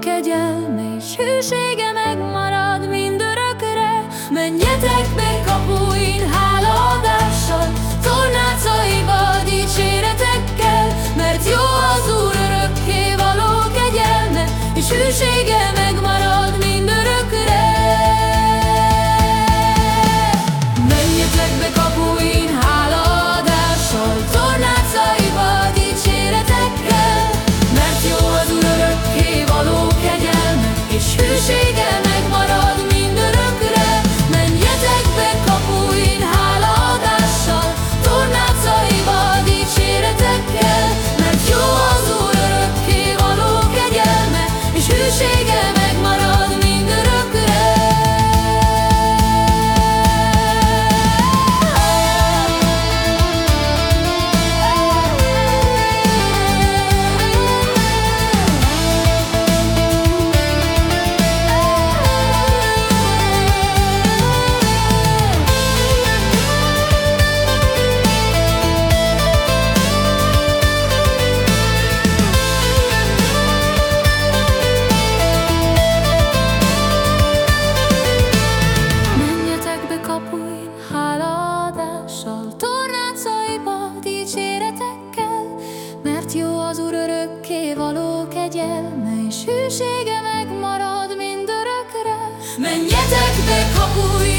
kegyelme és hűsége megmarad mindörökre. Menjetek be kapuin hálaadással, tornácaiba dicséretekkel, mert jó az Úr örökké való kegyelme és hűsége hűsége megmarad mindörökre. Menjetek be kapuin